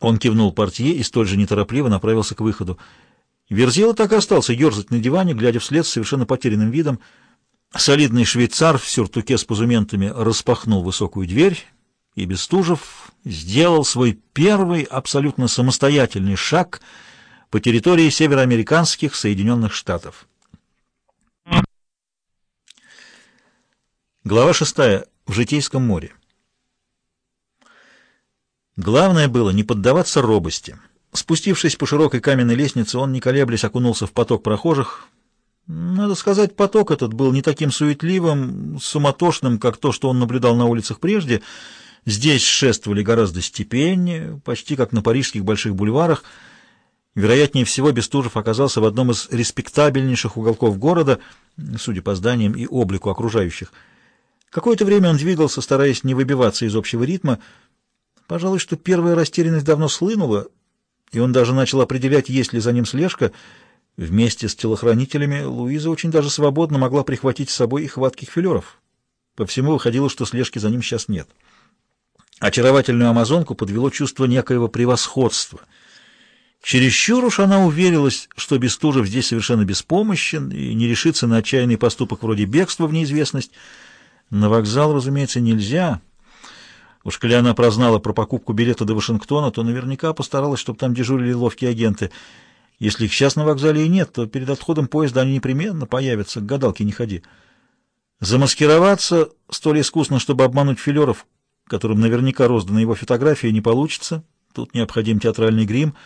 Он кивнул портье и столь же неторопливо направился к выходу. Верзила так и остался ерзать на диване, глядя вслед с совершенно потерянным видом. Солидный швейцар в сюртуке с позументами распахнул высокую дверь, и Бестужев сделал свой первый абсолютно самостоятельный шаг по территории североамериканских Соединенных Штатов. Глава шестая. В Житейском море. Главное было не поддаваться робости. Спустившись по широкой каменной лестнице, он, не колеблясь, окунулся в поток прохожих. Надо сказать, поток этот был не таким суетливым, суматошным, как то, что он наблюдал на улицах прежде. Здесь шествовали гораздо степеннее, почти как на парижских больших бульварах. Вероятнее всего, Бестужев оказался в одном из респектабельнейших уголков города, судя по зданиям и облику окружающих. Какое-то время он двигался, стараясь не выбиваться из общего ритма. Пожалуй, что первая растерянность давно слынула, и он даже начал определять, есть ли за ним слежка. Вместе с телохранителями Луиза очень даже свободно могла прихватить с собой и хватких филеров. По всему выходило, что слежки за ним сейчас нет. Очаровательную амазонку подвело чувство некоего превосходства. Чересчур уж она уверилась, что Бестужев здесь совершенно беспомощен и не решится на отчаянный поступок вроде бегства в неизвестность, на вокзал, разумеется, нельзя. Уж коли она прознала про покупку билета до Вашингтона, то наверняка постаралась, чтобы там дежурили ловкие агенты. Если их сейчас на вокзале и нет, то перед отходом поезда они непременно появятся, к гадалке не ходи. Замаскироваться столь искусно, чтобы обмануть филеров, которым наверняка розданы его фотографии, не получится. Тут необходим театральный грим —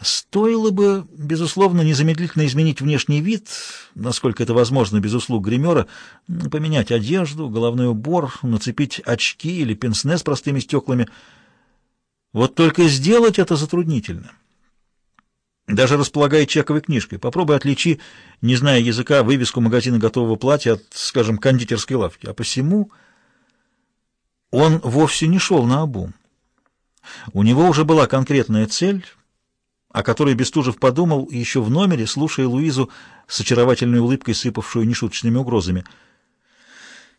Стоило бы, безусловно, незамедлительно изменить внешний вид, насколько это возможно без услуг гримера, поменять одежду, головной убор, нацепить очки или пенсне с простыми стеклами. Вот только сделать это затруднительно. Даже располагая чековой книжкой, попробуй отличи, не зная языка, вывеску магазина готового платья от, скажем, кондитерской лавки. А посему он вовсе не шел на обум. У него уже была конкретная цель — о которой Бестужев подумал еще в номере, слушая Луизу с очаровательной улыбкой, сыпавшую нешуточными угрозами.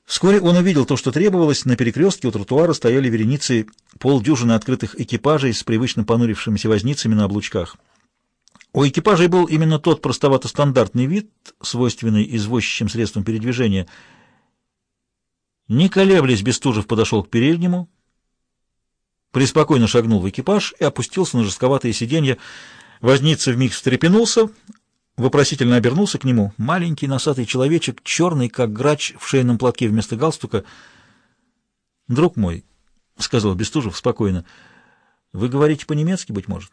Вскоре он увидел то, что требовалось. На перекрестке у тротуара стояли вереницы полдюжины открытых экипажей с привычно понурившимися возницами на облучках. У экипажей был именно тот простовато-стандартный вид, свойственный извозчичьим средствам передвижения. Не колеблясь, Бестужев подошел к переднему, преспокойно шагнул в экипаж и опустился на жестковатые сиденья. Возница вмиг встрепенулся, вопросительно обернулся к нему. Маленький носатый человечек, черный, как грач в шейном платке вместо галстука. «Друг мой», — сказал Бестужев спокойно, — «вы говорите по-немецки, быть может?»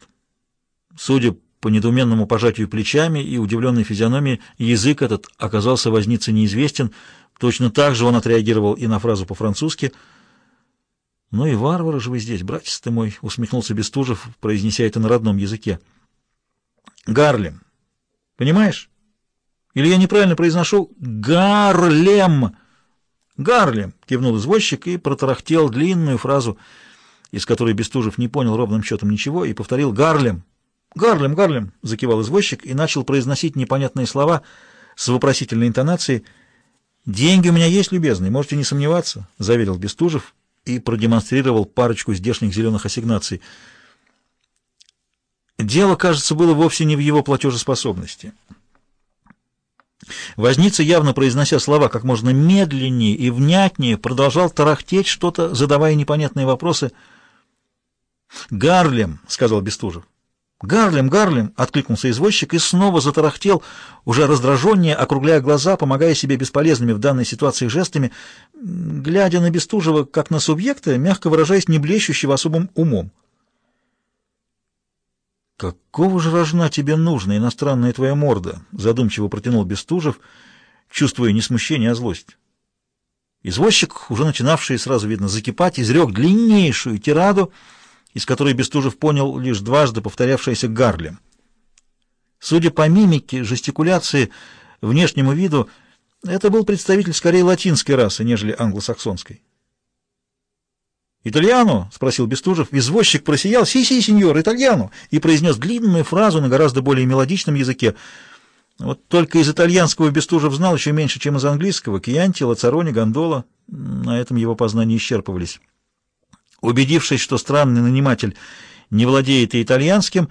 Судя по недоуменному пожатию плечами и удивленной физиономии, язык этот оказался вознице неизвестен. Точно так же он отреагировал и на фразу по-французски — «Ну и варвары же вы здесь, братец ты мой!» — усмехнулся Бестужев, произнеся это на родном языке. «Гарлем. Понимаешь? Или я неправильно произношу? Гарлем!» «Гарлем!» — кивнул извозчик и протарахтел длинную фразу, из которой Бестужев не понял ровным счетом ничего, и повторил «Гарлем!» «Гарлем, Гарлем!» — закивал извозчик и начал произносить непонятные слова с вопросительной интонацией. «Деньги у меня есть, любезный, можете не сомневаться», — заверил Бестужев и продемонстрировал парочку здешних зеленых ассигнаций. Дело, кажется, было вовсе не в его платежеспособности. Возница, явно произнося слова как можно медленнее и внятнее, продолжал тарахтеть что-то, задавая непонятные вопросы. «Гарлем», — сказал Бестужев. «Гарлем, Гарлем!» — откликнулся извозчик и снова затарахтел, уже раздраженнее, округляя глаза, помогая себе бесполезными в данной ситуации жестами, глядя на Бестужева как на субъекта, мягко выражаясь, не блещущего особым умом. «Какого же рожна тебе нужна, иностранная твоя морда?» — задумчиво протянул Бестужев, чувствуя не смущение, а злость. Извозчик, уже начинавший сразу видно закипать, изрек длиннейшую тираду — из которой Бестужев понял лишь дважды повторявшееся «Гарлем». Судя по мимике, жестикуляции, внешнему виду, это был представитель скорее латинской расы, нежели англосаксонской. «Итальяно?» — спросил Бестужев. Извозчик просиял «Си-си, сеньор, итальяно!» и произнес длинную фразу на гораздо более мелодичном языке. Вот только из итальянского Бестужев знал еще меньше, чем из английского. Кьянти, Лацарони, Гондола. На этом его познания исчерпывались. Убедившись, что странный наниматель не владеет и итальянским,